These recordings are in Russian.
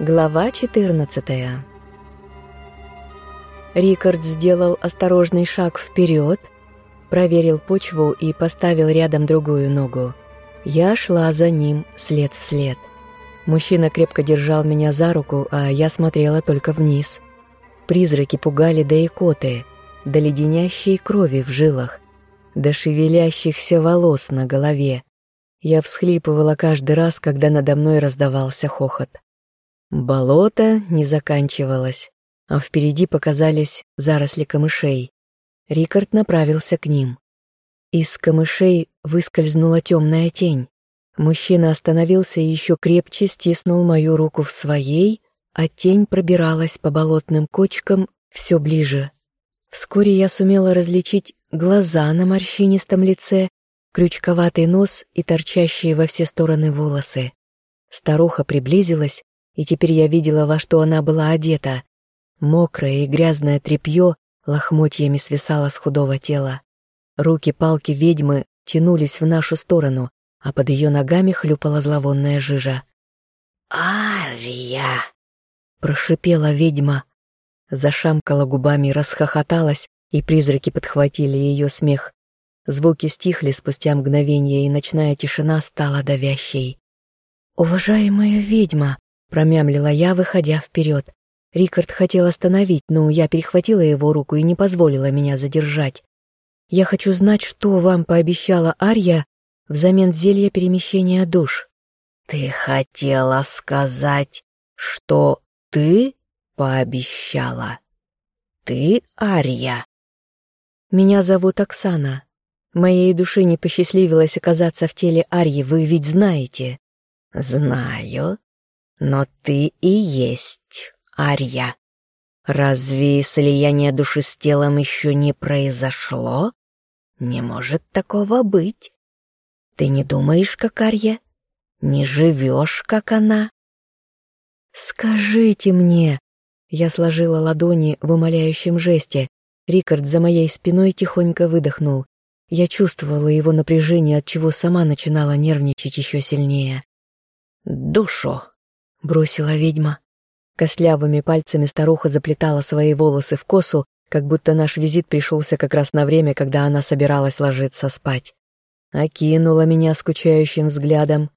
Глава 14 Рикард сделал осторожный шаг вперед, проверил почву и поставил рядом другую ногу. Я шла за ним след в след. Мужчина крепко держал меня за руку, а я смотрела только вниз. Призраки пугали до икоты, до леденящей крови в жилах, до шевелящихся волос на голове. Я всхлипывала каждый раз, когда надо мной раздавался хохот. Болото не заканчивалось, а впереди показались заросли камышей. Рикард направился к ним. Из камышей выскользнула темная тень. Мужчина остановился и еще крепче стиснул мою руку в своей, а тень пробиралась по болотным кочкам все ближе. Вскоре я сумела различить глаза на морщинистом лице, крючковатый нос и торчащие во все стороны волосы. Старуха приблизилась и теперь я видела, во что она была одета. Мокрое и грязное тряпье лохмотьями свисало с худого тела. Руки-палки ведьмы тянулись в нашу сторону, а под ее ногами хлюпала зловонная жижа. «Ария!» — прошипела ведьма. Зашамкала губами, расхохоталась, и призраки подхватили ее смех. Звуки стихли спустя мгновение, и ночная тишина стала давящей. «Уважаемая ведьма!» Промямлила я, выходя вперед. Рикард хотел остановить, но я перехватила его руку и не позволила меня задержать. «Я хочу знать, что вам пообещала Арья взамен зелья перемещения душ». «Ты хотела сказать, что ты пообещала? Ты Арья?» «Меня зовут Оксана. Моей душе не посчастливилось оказаться в теле Арьи, вы ведь знаете». «Знаю», но ты и есть Арья. Разве слияние души с телом еще не произошло? Не может такого быть. Ты не думаешь, как Арья? Не живешь, как она? Скажите мне. Я сложила ладони в умоляющем жесте. Рикард за моей спиной тихонько выдохнул. Я чувствовала его напряжение, от чего сама начинала нервничать еще сильнее. «Душу — бросила ведьма. Костлявыми пальцами старуха заплетала свои волосы в косу, как будто наш визит пришелся как раз на время, когда она собиралась ложиться спать. Окинула меня скучающим взглядом.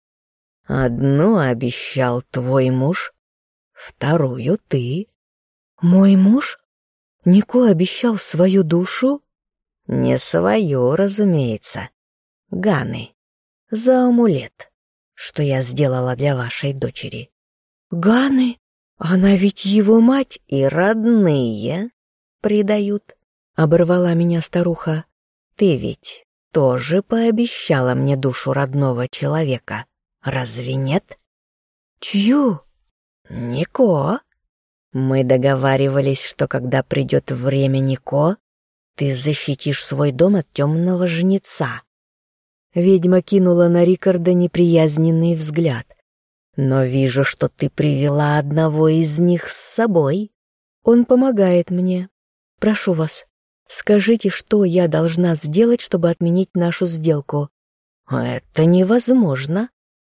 «Одну обещал твой муж, вторую ты». «Мой муж? Нико обещал свою душу?» «Не свою, разумеется. Ганы. За амулет, что я сделала для вашей дочери». Ганы? Она ведь его мать и родные предают. Оборвала меня старуха. Ты ведь тоже пообещала мне душу родного человека, разве нет? Чью? Нико. Мы договаривались, что когда придет время Нико, ты защитишь свой дом от темного жнеца. Ведьма кинула на Рикарда неприязненный взгляд. Но вижу, что ты привела одного из них с собой. Он помогает мне. Прошу вас, скажите, что я должна сделать, чтобы отменить нашу сделку. Это невозможно.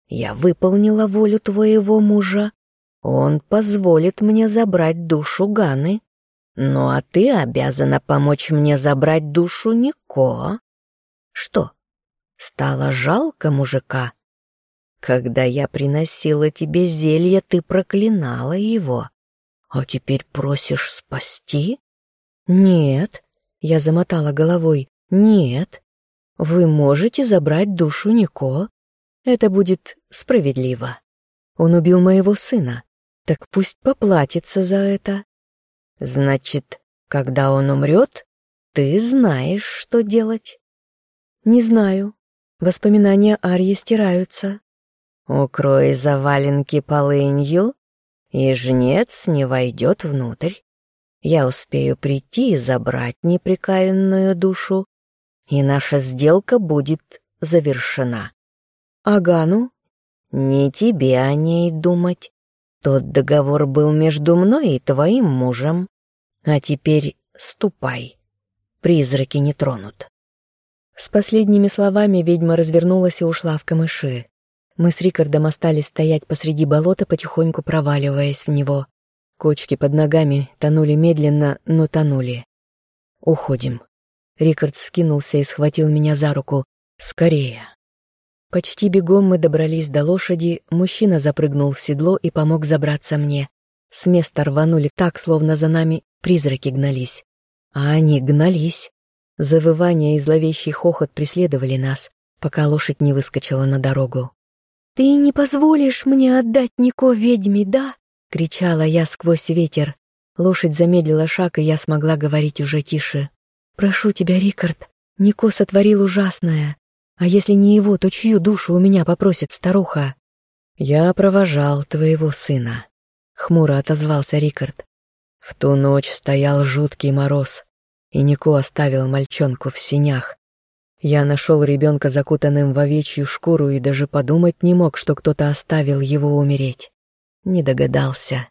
Я выполнила волю твоего мужа. Он позволит мне забрать душу Ганы. Ну а ты обязана помочь мне забрать душу Нико. Что, стало жалко мужика? Когда я приносила тебе зелье, ты проклинала его. А теперь просишь спасти? Нет, я замотала головой. Нет. Вы можете забрать душу Нико. Это будет справедливо. Он убил моего сына. Так пусть поплатится за это. Значит, когда он умрет, ты знаешь, что делать? Не знаю. Воспоминания Арьи стираются. Укрой заваленки полынью, и жнец не войдет внутрь. Я успею прийти и забрать неприкаянную душу, и наша сделка будет завершена. Агану? Не тебе о ней думать. Тот договор был между мной и твоим мужем. А теперь ступай. Призраки не тронут. С последними словами ведьма развернулась и ушла в камыши. Мы с Рикардом остались стоять посреди болота, потихоньку проваливаясь в него. Кочки под ногами тонули медленно, но тонули. «Уходим». Рикард скинулся и схватил меня за руку. «Скорее». Почти бегом мы добрались до лошади, мужчина запрыгнул в седло и помог забраться мне. С места рванули так, словно за нами призраки гнались. А они гнались. Завывание и зловещий хохот преследовали нас, пока лошадь не выскочила на дорогу. «Ты не позволишь мне отдать Нико ведьме, да?» — кричала я сквозь ветер. Лошадь замедлила шаг, и я смогла говорить уже тише. «Прошу тебя, Рикард, Нико сотворил ужасное. А если не его, то чью душу у меня попросит старуха?» «Я провожал твоего сына», — хмуро отозвался Рикард. В ту ночь стоял жуткий мороз и Нико оставил мальчонку в синях. Я нашел ребенка закутанным в овечью шкуру и даже подумать не мог, что кто-то оставил его умереть. Не догадался.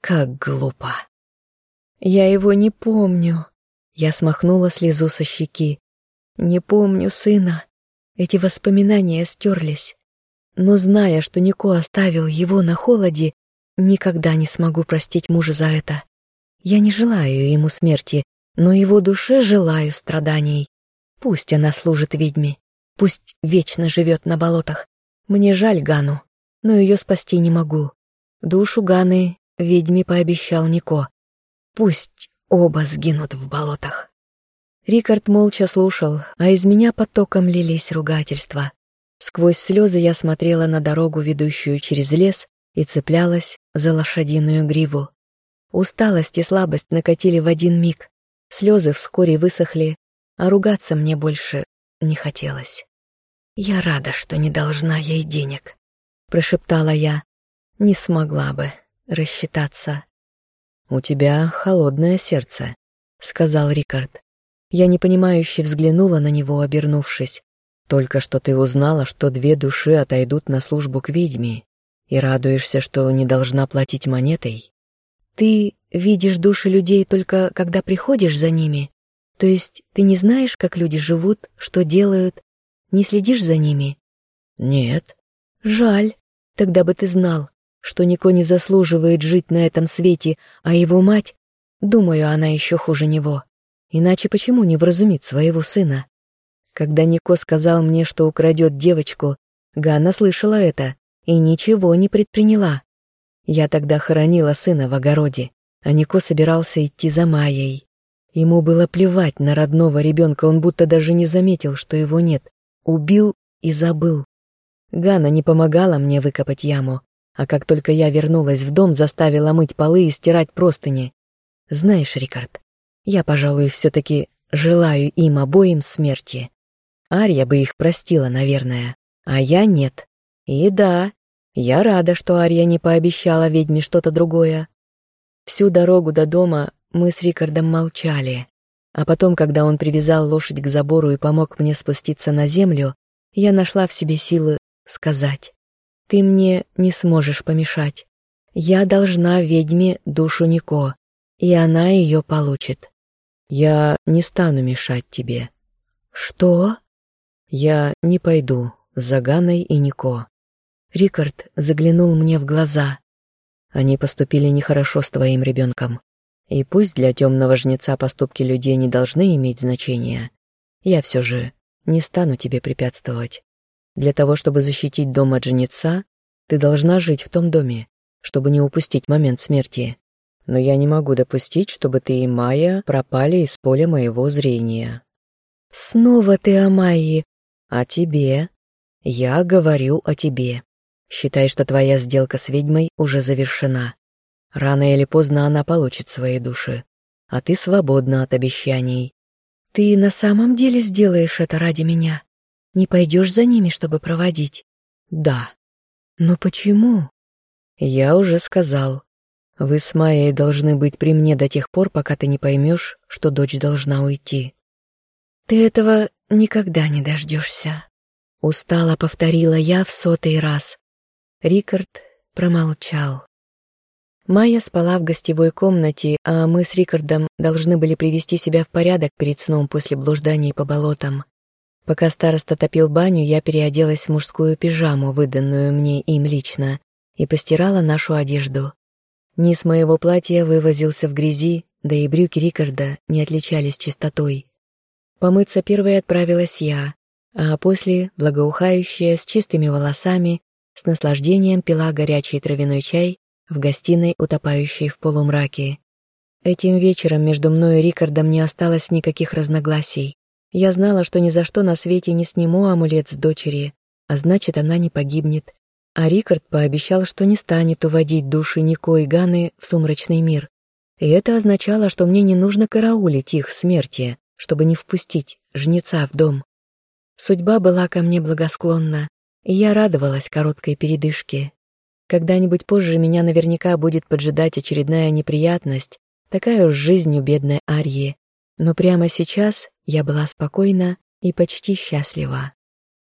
Как глупо. Я его не помню. Я смахнула слезу со щеки. Не помню сына. Эти воспоминания стерлись. Но зная, что Нико оставил его на холоде, никогда не смогу простить мужа за это. Я не желаю ему смерти, но его душе желаю страданий. Пусть она служит ведьме, пусть вечно живет на болотах. Мне жаль Гану, но ее спасти не могу. Душу Ганы ведьме пообещал Нико. Пусть оба сгинут в болотах. Рикард молча слушал, а из меня потоком лились ругательства. Сквозь слезы я смотрела на дорогу, ведущую через лес, и цеплялась за лошадиную гриву. Усталость и слабость накатили в один миг. Слезы вскоре высохли, а ругаться мне больше не хотелось. «Я рада, что не должна ей денег», — прошептала я. «Не смогла бы рассчитаться». «У тебя холодное сердце», — сказал Рикард. Я непонимающе взглянула на него, обернувшись. «Только что ты узнала, что две души отойдут на службу к ведьме, и радуешься, что не должна платить монетой?» «Ты видишь души людей только когда приходишь за ними? То есть ты не знаешь, как люди живут, что делают, не следишь за ними?» «Нет». «Жаль. Тогда бы ты знал, что Нико не заслуживает жить на этом свете, а его мать, думаю, она еще хуже него. Иначе почему не вразумит своего сына? Когда Нико сказал мне, что украдет девочку, Ганна слышала это и ничего не предприняла. Я тогда хоронила сына в огороде, а Нико собирался идти за Майей. Ему было плевать на родного ребенка, он будто даже не заметил, что его нет. Убил и забыл. Гана не помогала мне выкопать яму, а как только я вернулась в дом, заставила мыть полы и стирать простыни. Знаешь, Рикард, я, пожалуй, все-таки желаю им обоим смерти. Ария бы их простила, наверное, а я нет. И да, я рада, что Ария не пообещала ведьме что-то другое. Всю дорогу до дома мы с Рикардом молчали, а потом, когда он привязал лошадь к забору и помог мне спуститься на землю, я нашла в себе силы сказать, «Ты мне не сможешь помешать. Я должна ведьме душу Нико, и она ее получит». «Я не стану мешать тебе». «Что?» «Я не пойду за Ганой и Нико. Рикард заглянул мне в глаза. Они поступили нехорошо с твоим ребенком. И пусть для темного жнеца поступки людей не должны иметь значения, я все же не стану тебе препятствовать. Для того, чтобы защитить дом от жнеца, ты должна жить в том доме, чтобы не упустить момент смерти. Но я не могу допустить, чтобы ты и Майя пропали из поля моего зрения. Снова ты о Майе. О тебе. Я говорю о тебе. Считай, что твоя сделка с ведьмой уже завершена. Рано или поздно она получит свои души, а ты свободна от обещаний. Ты на самом деле сделаешь это ради меня? Не пойдешь за ними, чтобы проводить? Да. Но почему? Я уже сказал. Вы с Майей должны быть при мне до тех пор, пока ты не поймешь, что дочь должна уйти. Ты этого никогда не дождешься. Устало повторила я в сотый раз. Рикард промолчал. Майя спала в гостевой комнате, а мы с Рикардом должны были привести себя в порядок перед сном после блужданий по болотам. Пока староста топил баню, я переоделась в мужскую пижаму, выданную мне им лично, и постирала нашу одежду. Низ моего платья вывозился в грязи, да и брюки Рикарда не отличались чистотой. Помыться первой отправилась я, а после, благоухающая, с чистыми волосами, с наслаждением пила горячий травяной чай в гостиной, утопающей в полумраке. Этим вечером между мной и Рикардом не осталось никаких разногласий. Я знала, что ни за что на свете не сниму амулет с дочери, а значит, она не погибнет. А Рикард пообещал, что не станет уводить души Нико и Ганы в сумрачный мир. И это означало, что мне не нужно караулить их смерти, чтобы не впустить жнеца в дом. Судьба была ко мне благосклонна, и я радовалась короткой передышке. Когда-нибудь позже меня наверняка будет поджидать очередная неприятность, такая уж жизнь у бедной Арьи. Но прямо сейчас я была спокойна и почти счастлива.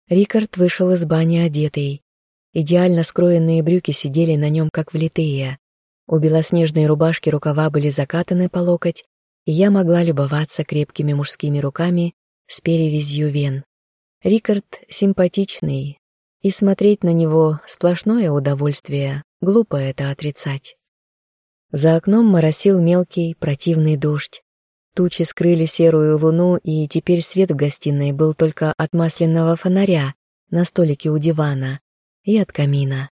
Рикард вышел из бани одетый. Идеально скроенные брюки сидели на нем как влитые. У белоснежной рубашки рукава были закатаны по локоть, и я могла любоваться крепкими мужскими руками с перевязью вен. Рикард симпатичный, и смотреть на него сплошное удовольствие, глупо это отрицать. За окном моросил мелкий противный дождь. Тучи скрыли серую луну, и теперь свет в гостиной был только от масляного фонаря на столике у дивана и от камина.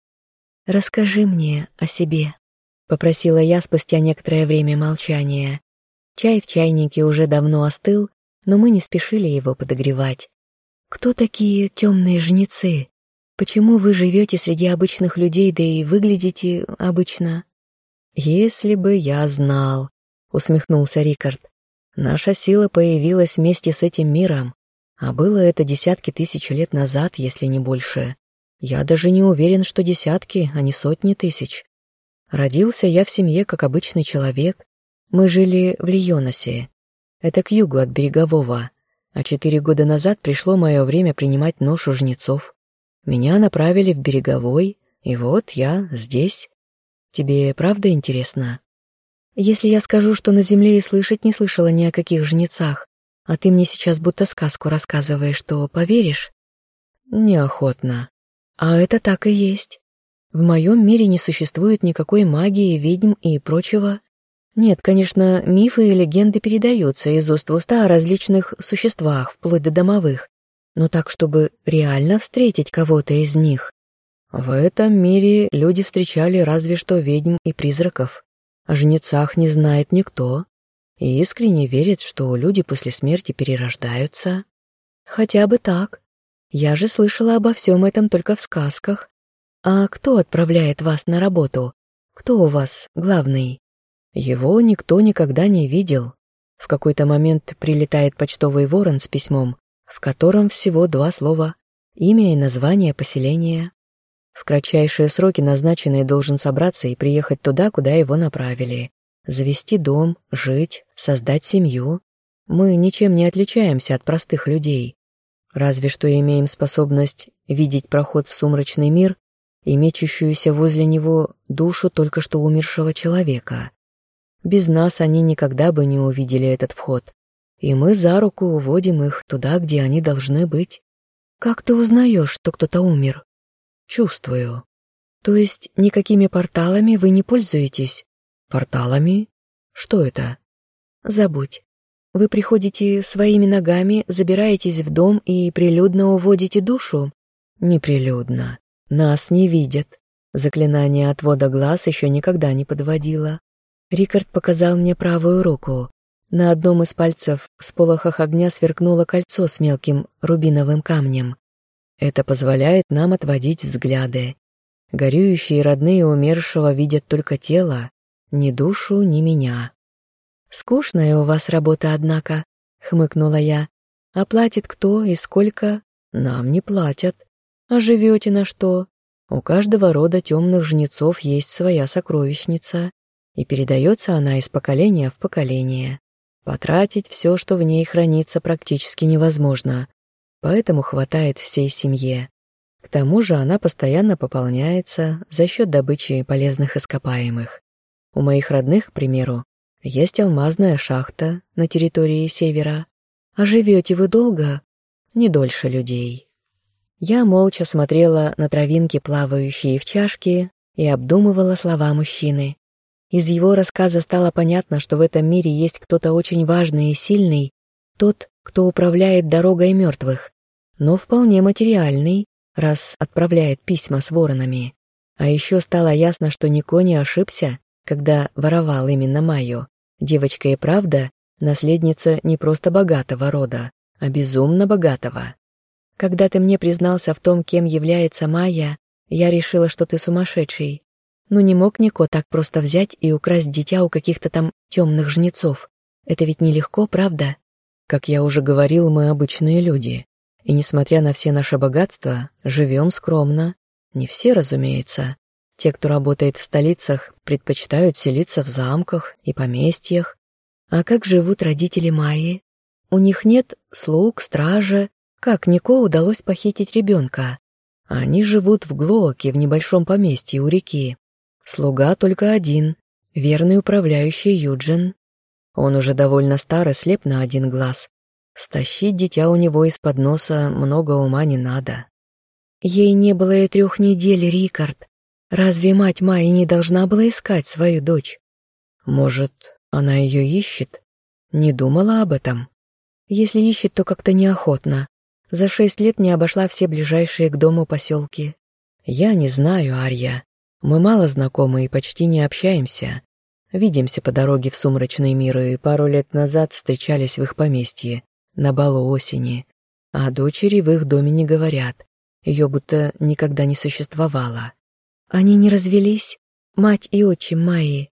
«Расскажи мне о себе», — попросила я спустя некоторое время молчания. Чай в чайнике уже давно остыл, но мы не спешили его подогревать. «Кто такие темные жнецы? Почему вы живете среди обычных людей, да и выглядите обычно?» «Если бы я знал», — усмехнулся Рикард. Наша сила появилась вместе с этим миром, а было это десятки тысяч лет назад, если не больше. Я даже не уверен, что десятки, а не сотни тысяч. Родился я в семье как обычный человек. Мы жили в Лионосе. Это к югу от Берегового. А четыре года назад пришло мое время принимать ношу жнецов. Меня направили в Береговой, и вот я здесь. Тебе правда интересно? Если я скажу, что на земле и слышать не слышала ни о каких жнецах, а ты мне сейчас будто сказку рассказываешь, то поверишь? Неохотно. А это так и есть. В моем мире не существует никакой магии, ведьм и прочего. Нет, конечно, мифы и легенды передаются из уст в уста о различных существах, вплоть до домовых, но так, чтобы реально встретить кого-то из них. В этом мире люди встречали разве что ведьм и призраков. О жнецах не знает никто и искренне верит, что люди после смерти перерождаются. Хотя бы так. Я же слышала обо всем этом только в сказках. А кто отправляет вас на работу? Кто у вас главный? Его никто никогда не видел. В какой-то момент прилетает почтовый ворон с письмом, в котором всего два слова — имя и название поселения. В кратчайшие сроки назначенный должен собраться и приехать туда, куда его направили. Завести дом, жить, создать семью. Мы ничем не отличаемся от простых людей. Разве что имеем способность видеть проход в сумрачный мир и мечущуюся возле него душу только что умершего человека. Без нас они никогда бы не увидели этот вход, и мы за руку уводим их туда, где они должны быть. Как ты узнаешь, что кто-то умер? Чувствую. То есть никакими порталами вы не пользуетесь? Порталами? Что это? Забудь. Вы приходите своими ногами, забираетесь в дом и прилюдно уводите душу? Неприлюдно. Нас не видят. Заклинание отвода глаз еще никогда не подводило. Рикард показал мне правую руку. На одном из пальцев в сполохах огня сверкнуло кольцо с мелким рубиновым камнем. Это позволяет нам отводить взгляды. Горюющие родные умершего видят только тело, ни душу, ни меня. «Скучная у вас работа, однако», — хмыкнула я. «А платит кто и сколько?» «Нам не платят. А живете на что? У каждого рода темных жнецов есть своя сокровищница, и передается она из поколения в поколение. Потратить все, что в ней хранится, практически невозможно поэтому хватает всей семье. К тому же она постоянно пополняется за счет добычи полезных ископаемых. У моих родных, к примеру, есть алмазная шахта на территории севера. А живете вы долго? не дольше людей. Я молча смотрела на травинки, плавающие в чашке, и обдумывала слова мужчины. Из его рассказа стало понятно, что в этом мире есть кто-то очень важный и сильный, тот, кто управляет дорогой мертвых, но вполне материальный, раз отправляет письма с воронами. А еще стало ясно, что Нико не ошибся, когда воровал именно Майю. Девочка и правда наследница не просто богатого рода, а безумно богатого. Когда ты мне признался в том, кем является Майя, я решила, что ты сумасшедший. Ну не мог Нико так просто взять и украсть дитя у каких-то там темных жнецов. Это ведь нелегко, правда? Как я уже говорил, мы обычные люди. И несмотря на все наши богатства, живем скромно. Не все, разумеется. Те, кто работает в столицах, предпочитают селиться в замках и поместьях. А как живут родители Майи? У них нет слуг, стража. Как Нико удалось похитить ребенка? Они живут в Глооке, в небольшом поместье у реки. Слуга только один, верный управляющий Юджин. Он уже довольно стар и слеп на один глаз. Стащить дитя у него из-под носа много ума не надо. Ей не было и трех недель, Рикард. Разве мать Майи не должна была искать свою дочь? Может, она ее ищет? Не думала об этом? Если ищет, то как-то неохотно. За шесть лет не обошла все ближайшие к дому поселки. Я не знаю, Арья. Мы мало знакомы и почти не общаемся. Видимся по дороге в сумрачный мир и пару лет назад встречались в их поместье, на балу осени. А дочери в их доме не говорят. Ее будто никогда не существовало. Они не развелись? Мать и отчим Майи.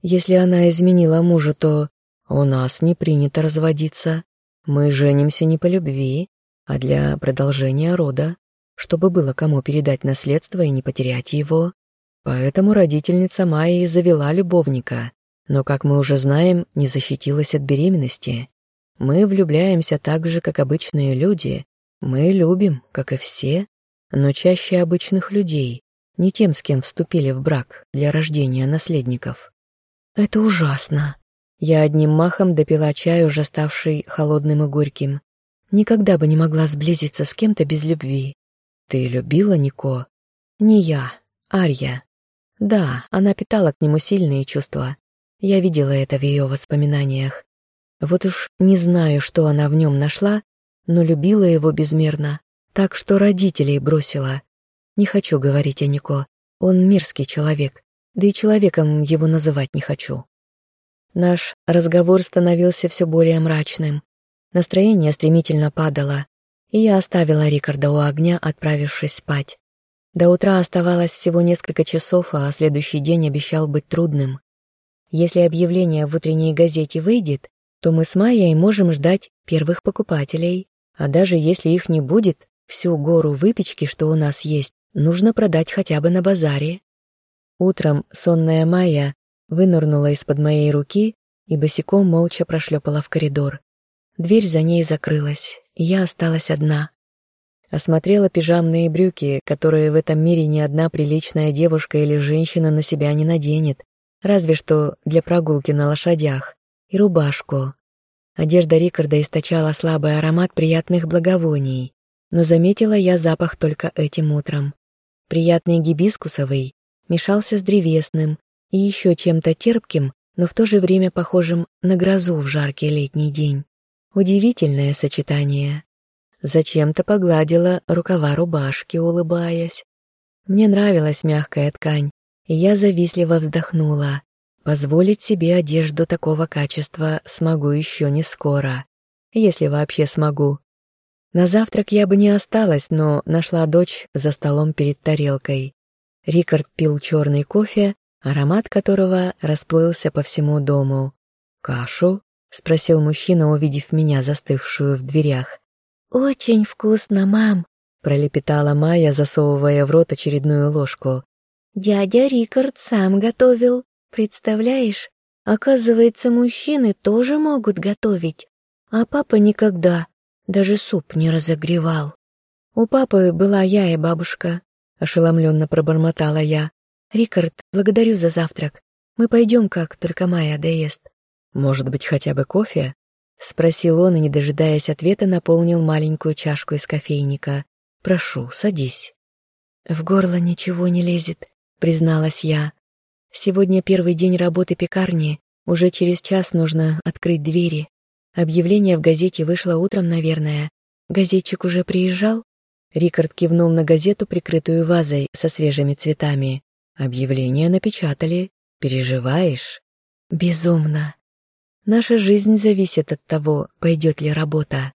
Если она изменила мужу, то у нас не принято разводиться. Мы женимся не по любви, а для продолжения рода, чтобы было кому передать наследство и не потерять его. Поэтому родительница Майи завела любовника, но, как мы уже знаем, не защитилась от беременности. Мы влюбляемся так же, как обычные люди. Мы любим, как и все, но чаще обычных людей, не тем, с кем вступили в брак для рождения наследников. Это ужасно. Я одним махом допила чай, уже ставший холодным и горьким. Никогда бы не могла сблизиться с кем-то без любви. Ты любила Нико? Не я, Арья. Да, она питала к нему сильные чувства. Я видела это в ее воспоминаниях. Вот уж не знаю, что она в нем нашла, но любила его безмерно, так что родителей бросила. Не хочу говорить о Нико, он мерзкий человек, да и человеком его называть не хочу. Наш разговор становился все более мрачным. Настроение стремительно падало, и я оставила Рикарда у огня, отправившись спать. До утра оставалось всего несколько часов, а следующий день обещал быть трудным. Если объявление в утренней газете выйдет, то мы с Майей можем ждать первых покупателей, а даже если их не будет, всю гору выпечки, что у нас есть, нужно продать хотя бы на базаре. Утром сонная Майя вынырнула из-под моей руки и босиком молча прошлепала в коридор. Дверь за ней закрылась, и я осталась одна. Осмотрела пижамные брюки, которые в этом мире ни одна приличная девушка или женщина на себя не наденет, разве что для прогулки на лошадях, и рубашку. Одежда Рикарда источала слабый аромат приятных благовоний, но заметила я запах только этим утром. Приятный гибискусовый мешался с древесным и еще чем-то терпким, но в то же время похожим на грозу в жаркий летний день. Удивительное сочетание. Зачем-то погладила рукава рубашки, улыбаясь. Мне нравилась мягкая ткань, и я завистливо вздохнула. Позволить себе одежду такого качества смогу еще не скоро, если вообще смогу. На завтрак я бы не осталась, но нашла дочь за столом перед тарелкой. Рикард пил черный кофе, аромат которого расплылся по всему дому. «Кашу?» — спросил мужчина, увидев меня, застывшую в дверях. «Очень вкусно, мам», — пролепетала Майя, засовывая в рот очередную ложку. «Дядя Рикард сам готовил, представляешь? Оказывается, мужчины тоже могут готовить, а папа никогда, даже суп не разогревал». «У папы была я и бабушка», — ошеломленно пробормотала я. «Рикард, благодарю за завтрак. Мы пойдем, как только Майя доест». Может быть, хотя бы кофе? — спросил он и, не дожидаясь ответа, наполнил маленькую чашку из кофейника. «Прошу, садись». «В горло ничего не лезет», — призналась я. «Сегодня первый день работы пекарни. Уже через час нужно открыть двери. Объявление в газете вышло утром, наверное. Газетчик уже приезжал?» Рикард кивнул на газету, прикрытую вазой со свежими цветами. «Объявление напечатали. Переживаешь?» «Безумно. Наша жизнь зависит от того, пойдет ли работа.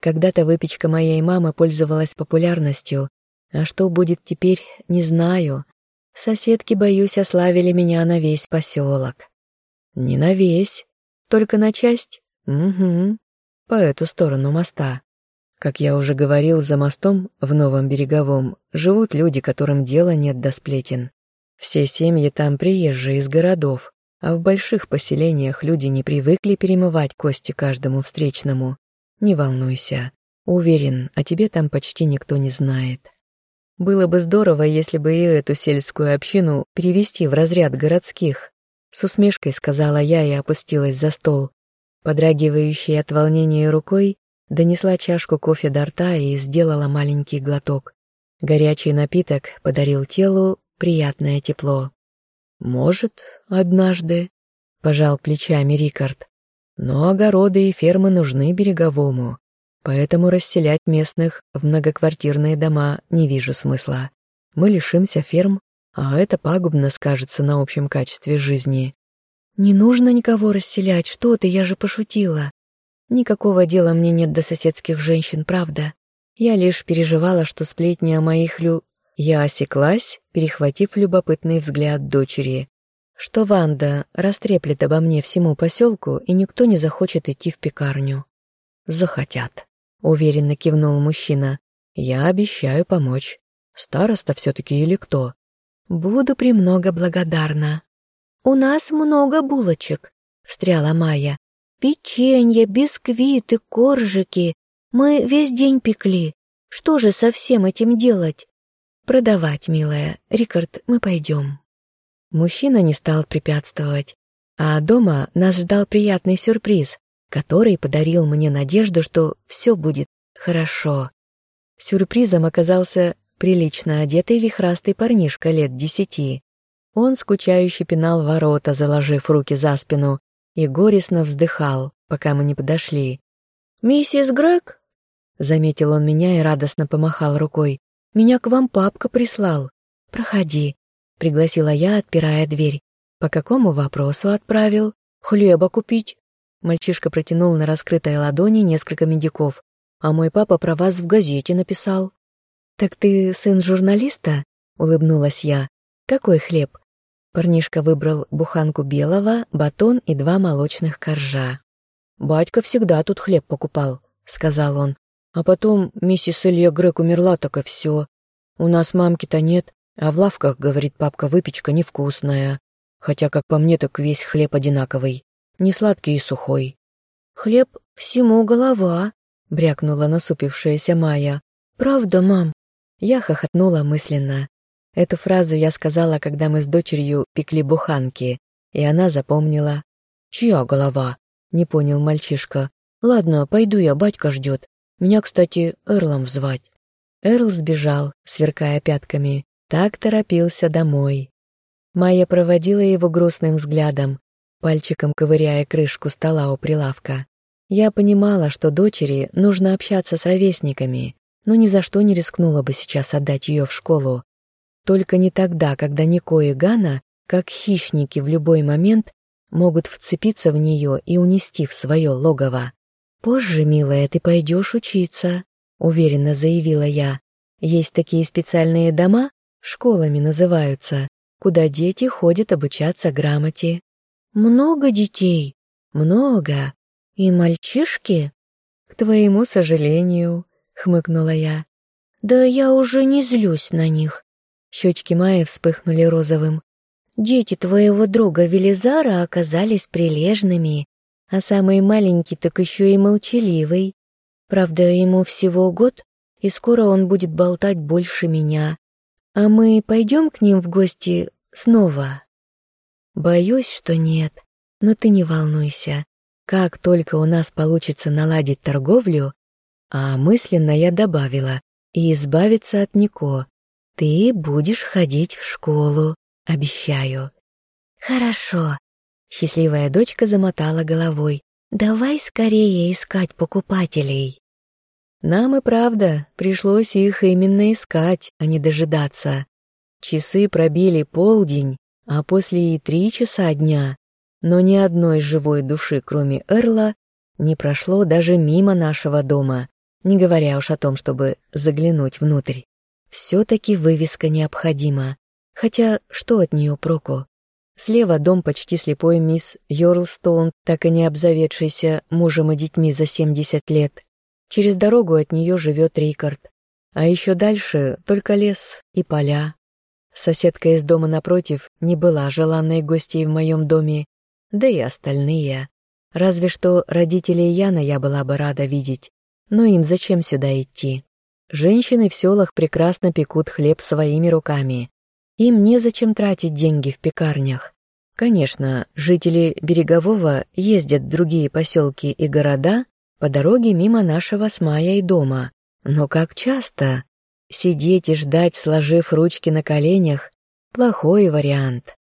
Когда-то выпечка моей мамы пользовалась популярностью, а что будет теперь, не знаю. Соседки, боюсь, ославили меня на весь поселок. Не на весь, только на часть. Угу, по эту сторону моста. Как я уже говорил, за мостом, в Новом Береговом, живут люди, которым дела нет до сплетен. Все семьи там приезжие из городов, а в больших поселениях люди не привыкли перемывать кости каждому встречному. Не волнуйся. Уверен, о тебе там почти никто не знает. Было бы здорово, если бы и эту сельскую общину перевести в разряд городских. С усмешкой сказала я и опустилась за стол. Подрагивающей от волнения рукой донесла чашку кофе до рта и сделала маленький глоток. Горячий напиток подарил телу приятное тепло. «Может, однажды», — пожал плечами Рикард. «Но огороды и фермы нужны береговому, поэтому расселять местных в многоквартирные дома не вижу смысла. Мы лишимся ферм, а это пагубно скажется на общем качестве жизни». «Не нужно никого расселять, что ты, я же пошутила. Никакого дела мне нет до соседских женщин, правда. Я лишь переживала, что сплетни о моих лю... Я осеклась, перехватив любопытный взгляд дочери, что Ванда растреплет обо мне всему поселку, и никто не захочет идти в пекарню. «Захотят», — уверенно кивнул мужчина. «Я обещаю помочь. Староста все-таки или кто?» «Буду премного благодарна». «У нас много булочек», — встряла Майя. «Печенье, бисквиты, коржики. Мы весь день пекли. Что же со всем этим делать?» «Продавать, милая. Рикард, мы пойдем». Мужчина не стал препятствовать, а дома нас ждал приятный сюрприз, который подарил мне надежду, что все будет хорошо. Сюрпризом оказался прилично одетый вихрастый парнишка лет десяти. Он скучающе пинал ворота, заложив руки за спину, и горестно вздыхал, пока мы не подошли. «Миссис Грег?» Заметил он меня и радостно помахал рукой. Меня к вам папка прислал. Проходи», — пригласила я, отпирая дверь. «По какому вопросу отправил? Хлеба купить?» Мальчишка протянул на раскрытой ладони несколько медиков. «А мой папа про вас в газете написал». «Так ты сын журналиста?» — улыбнулась я. «Какой хлеб?» Парнишка выбрал буханку белого, батон и два молочных коржа. «Батька всегда тут хлеб покупал», — сказал он. А потом миссис Илья Грег умерла, так и все. У нас мамки-то нет, а в лавках, говорит папка, выпечка невкусная. Хотя, как по мне, так весь хлеб одинаковый. Не сладкий и сухой. «Хлеб всему голова», — брякнула насупившаяся Майя. «Правда, мам?» Я хохотнула мысленно. Эту фразу я сказала, когда мы с дочерью пекли буханки, и она запомнила. «Чья голова?» — не понял мальчишка. «Ладно, пойду я, батька ждет. Меня, кстати, Эрлом звать». Эрл сбежал, сверкая пятками. Так торопился домой. Майя проводила его грустным взглядом, пальчиком ковыряя крышку стола у прилавка. Я понимала, что дочери нужно общаться с ровесниками, но ни за что не рискнула бы сейчас отдать ее в школу. Только не тогда, когда Нико и Гана, как хищники в любой момент, могут вцепиться в нее и унести в свое логово. «Позже, милая, ты пойдешь учиться», — уверенно заявила я. «Есть такие специальные дома, школами называются, куда дети ходят обучаться грамоте». «Много детей?» «Много. И мальчишки?» «К твоему сожалению», — хмыкнула я. «Да я уже не злюсь на них». Щечки Майи вспыхнули розовым. «Дети твоего друга Велизара оказались прилежными, а самый маленький так еще и молчаливый. Правда, ему всего год, и скоро он будет болтать больше меня. А мы пойдем к ним в гости снова? Боюсь, что нет, но ты не волнуйся. как только у нас получится наладить торговлю, а мысленно я добавила, и избавиться от Нико, ты будешь ходить в школу, обещаю. Хорошо. Счастливая дочка замотала головой. Давай скорее искать покупателей. Нам и правда пришлось их именно искать, а не дожидаться. Часы пробили полдень, а после и три часа дня, но ни одной живой души, кроме Эрла, не прошло даже мимо нашего дома, не говоря уж о том, чтобы заглянуть внутрь. Все-таки вывеска необходима, хотя что от нее проку? Слева дом почти слепой мисс Йорлстоун, так и не обзаведшийся мужем и детьми за 70 лет. Через дорогу от нее живет Рикард. А еще дальше только лес и поля. Соседка из дома напротив не была желанной гостьей в моем доме, да и остальные. Разве что родителей Яна я была бы рада видеть, но им зачем сюда идти? Женщины в селах прекрасно пекут хлеб своими руками. Им незачем тратить деньги в пекарнях. Конечно, жители Берегового ездят в другие поселки и города по дороге мимо нашего с Майей дома. Но как часто? Сидеть и ждать, сложив ручки на коленях – плохой вариант.